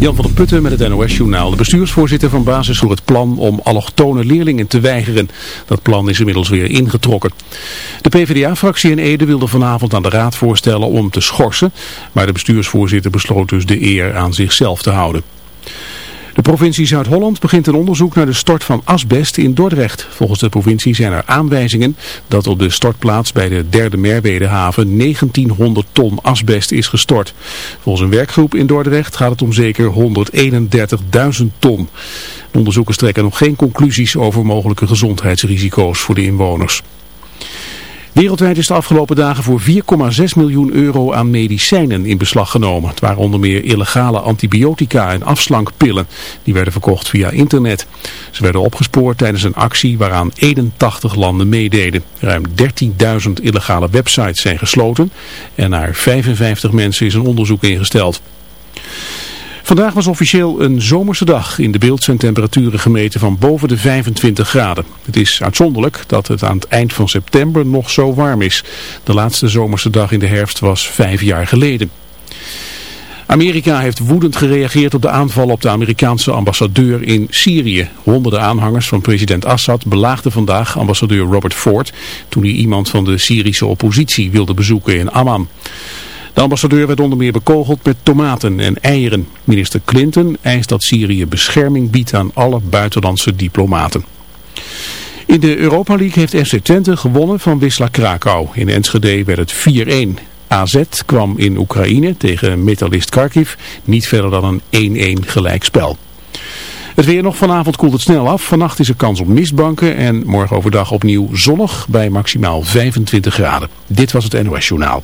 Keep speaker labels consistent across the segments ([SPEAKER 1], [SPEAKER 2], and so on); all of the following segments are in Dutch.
[SPEAKER 1] Jan van der Putten met het NOS-journaal. De bestuursvoorzitter van Basis voor het plan om allochtone leerlingen te weigeren. Dat plan is inmiddels weer ingetrokken. De PvdA-fractie in Ede wilde vanavond aan de raad voorstellen om te schorsen. Maar de bestuursvoorzitter besloot dus de eer aan zichzelf te houden. De provincie Zuid-Holland begint een onderzoek naar de stort van asbest in Dordrecht. Volgens de provincie zijn er aanwijzingen dat op de stortplaats bij de derde Merwedehaven 1900 ton asbest is gestort. Volgens een werkgroep in Dordrecht gaat het om zeker 131.000 ton. De onderzoekers trekken nog geen conclusies over mogelijke gezondheidsrisico's voor de inwoners. Wereldwijd is de afgelopen dagen voor 4,6 miljoen euro aan medicijnen in beslag genomen. Het waren onder meer illegale antibiotica en afslankpillen. Die werden verkocht via internet. Ze werden opgespoord tijdens een actie waaraan 81 landen meededen. Ruim 13.000 illegale websites zijn gesloten en naar 55 mensen is een onderzoek ingesteld. Vandaag was officieel een zomerse dag. In de beeld zijn temperaturen gemeten van boven de 25 graden. Het is uitzonderlijk dat het aan het eind van september nog zo warm is. De laatste zomerse dag in de herfst was vijf jaar geleden. Amerika heeft woedend gereageerd op de aanval op de Amerikaanse ambassadeur in Syrië. Honderden aanhangers van president Assad belaagden vandaag ambassadeur Robert Ford toen hij iemand van de Syrische oppositie wilde bezoeken in Amman. De ambassadeur werd onder meer bekogeld met tomaten en eieren. Minister Clinton eist dat Syrië bescherming biedt aan alle buitenlandse diplomaten. In de Europa League heeft FC Twente gewonnen van Wisla Krakau. In Enschede werd het 4-1. AZ kwam in Oekraïne tegen Metalist Kharkiv niet verder dan een 1-1 gelijkspel. Het weer nog vanavond koelt het snel af. Vannacht is er kans op mistbanken en morgen overdag opnieuw zonnig bij maximaal 25 graden. Dit was het NOS Journaal.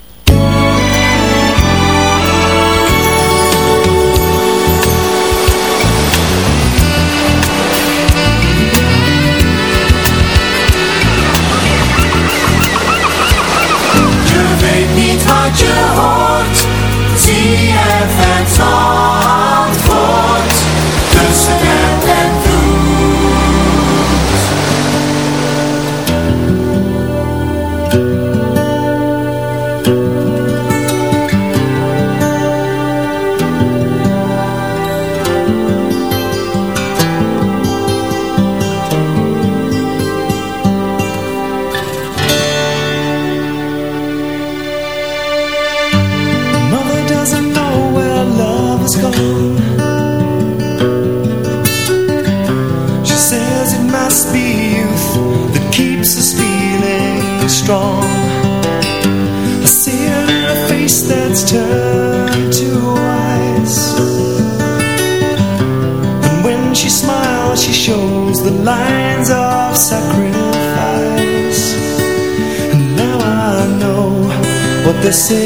[SPEAKER 2] the same.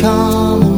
[SPEAKER 2] come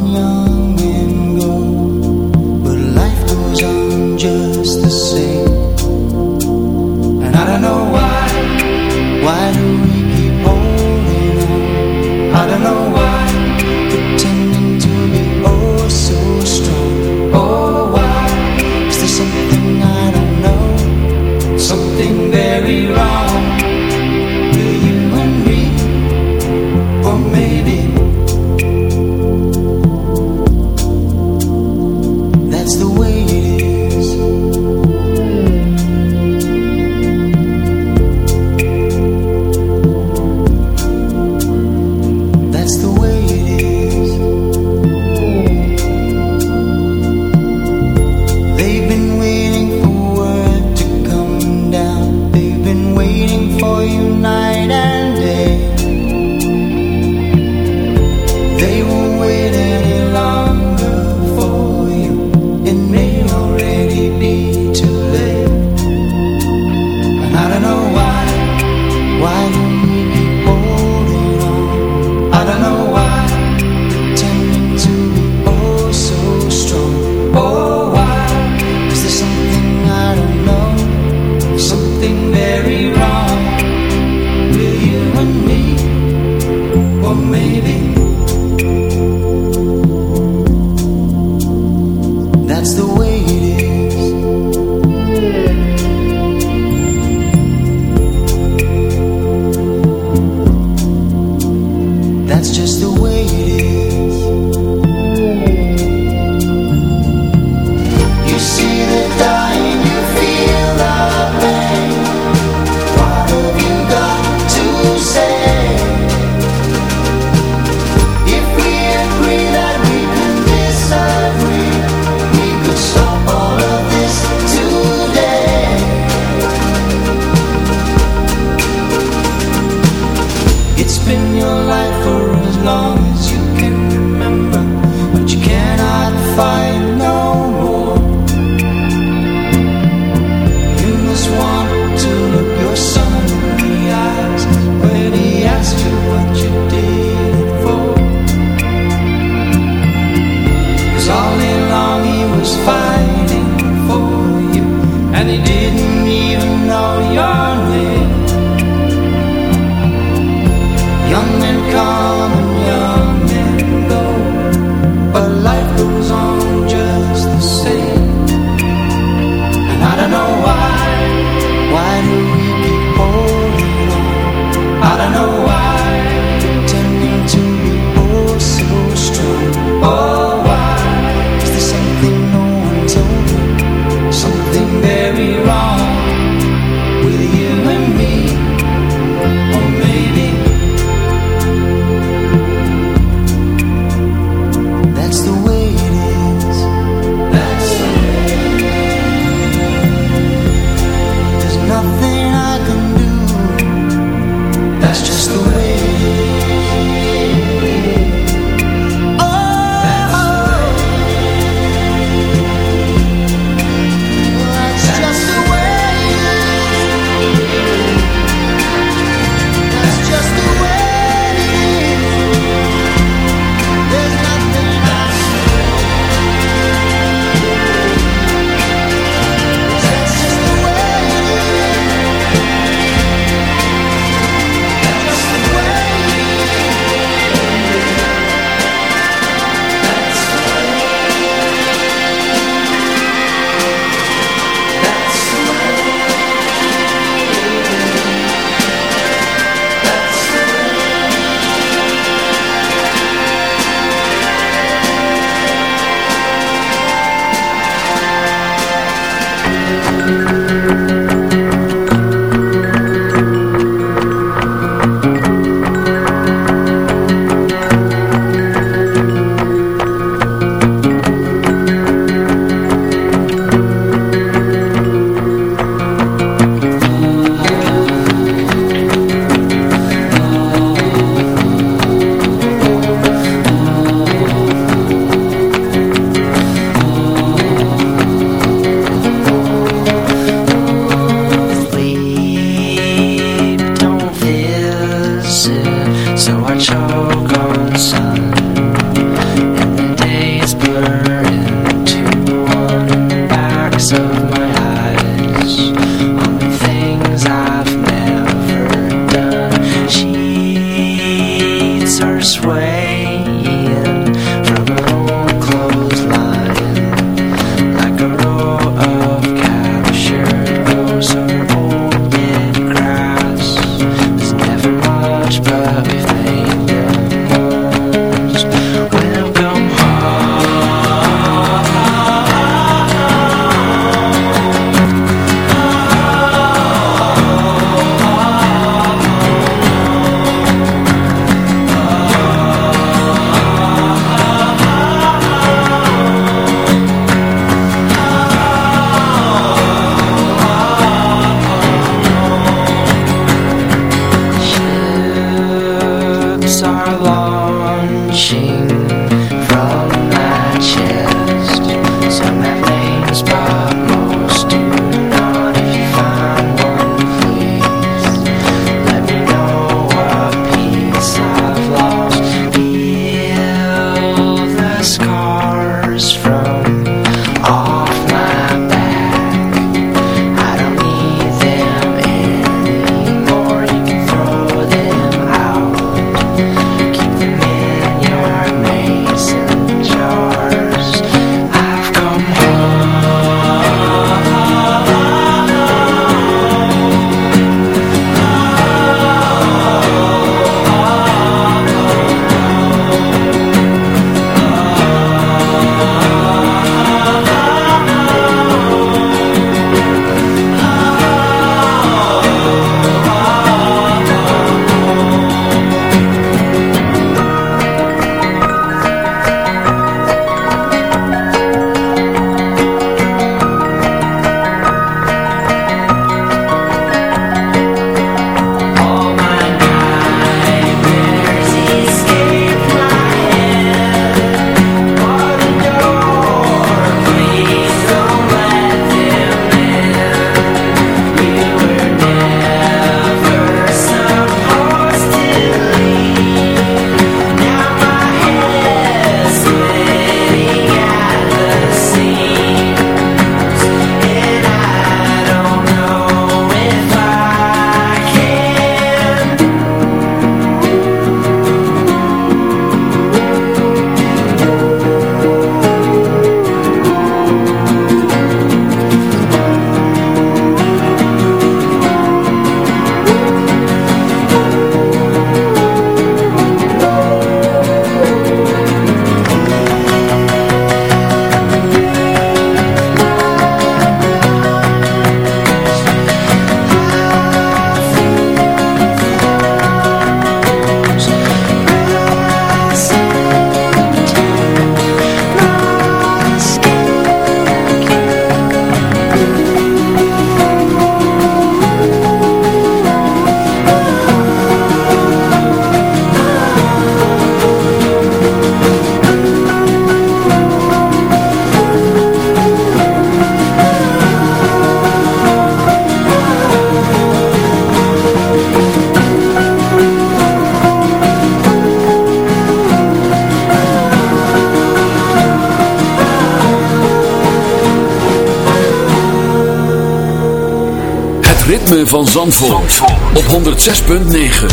[SPEAKER 2] Zandvoort, op 106.9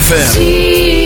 [SPEAKER 2] FM.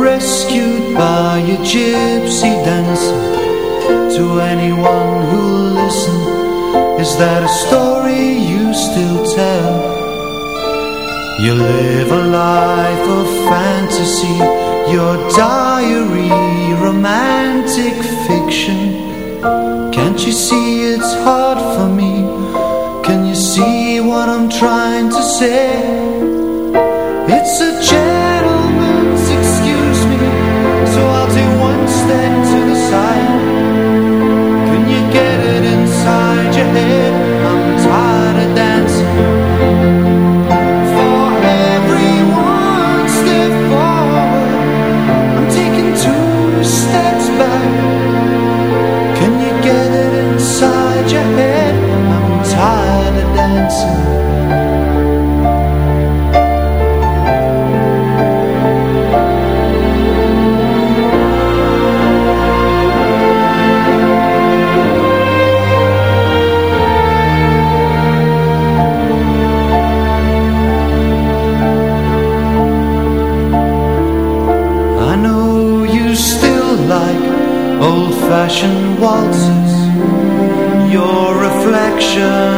[SPEAKER 3] Rescued by a gypsy dancer To anyone who listened Is that a story you still tell? You live a life of fantasy Your diary, romantic fiction Can't you see it's hard for me? Can you see what I'm trying to say? Russian waltzes, your reflection.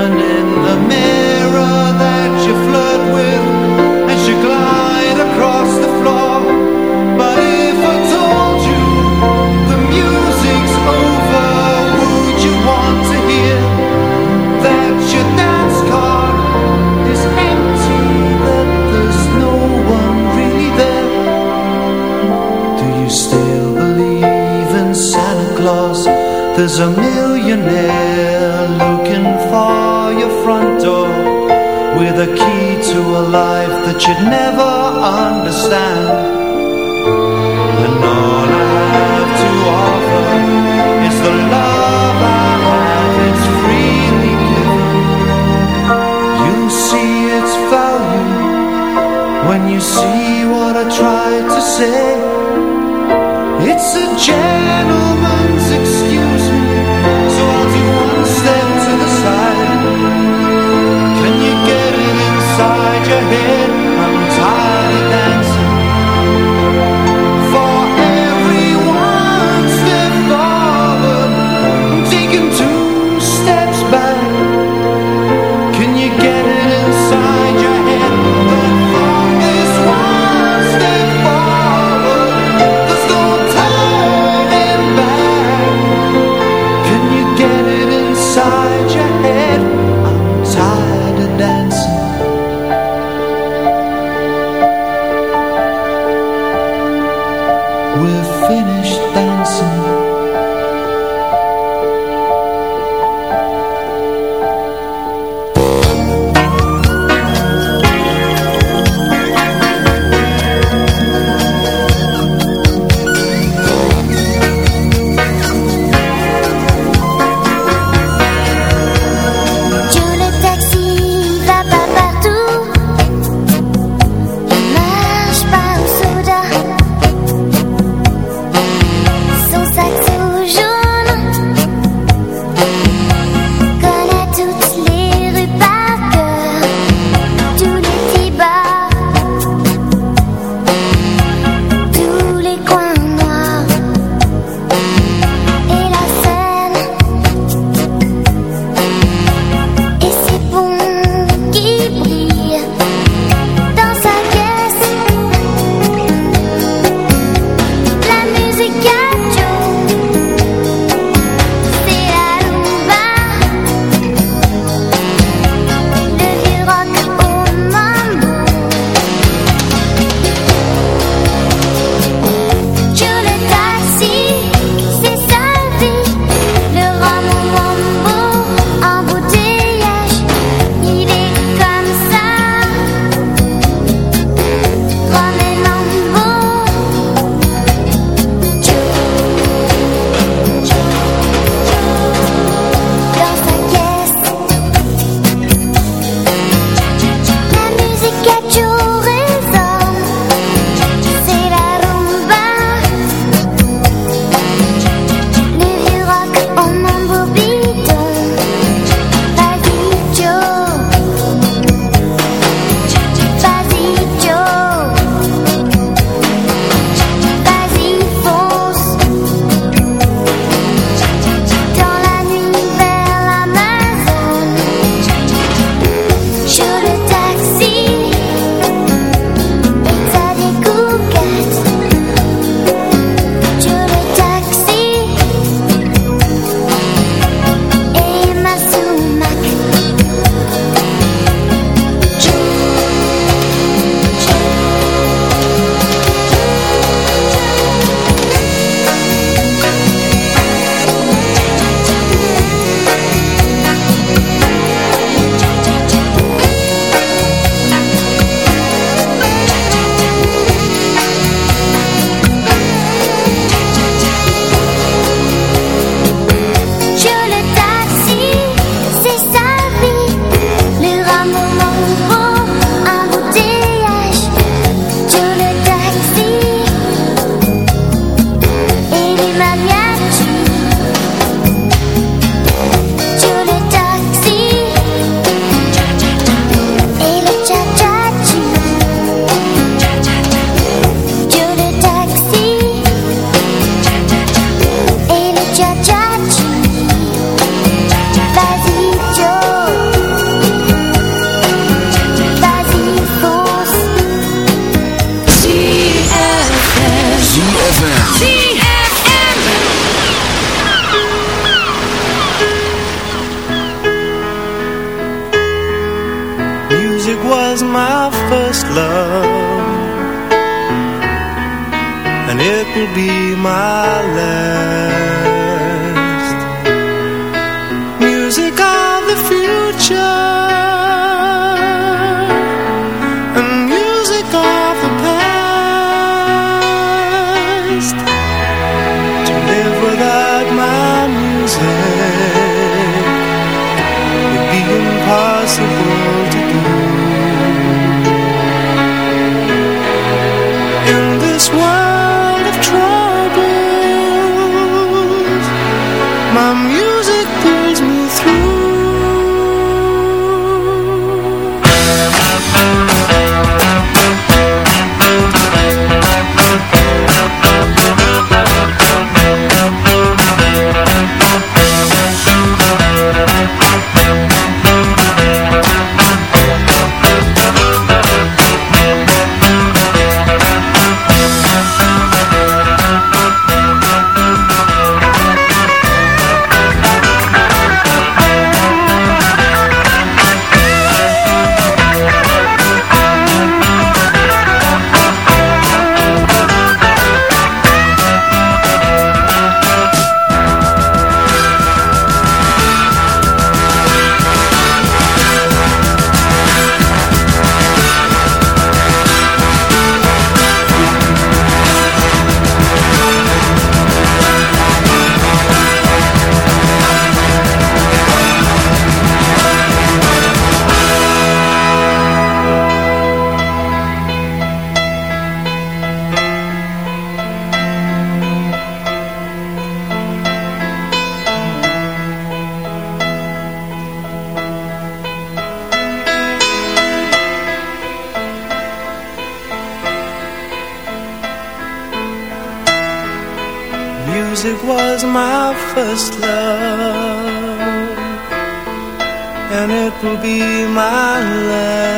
[SPEAKER 3] be my last.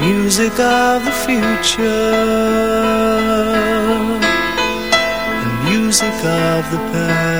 [SPEAKER 3] Music of the future. The music of
[SPEAKER 2] the past.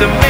[SPEAKER 2] the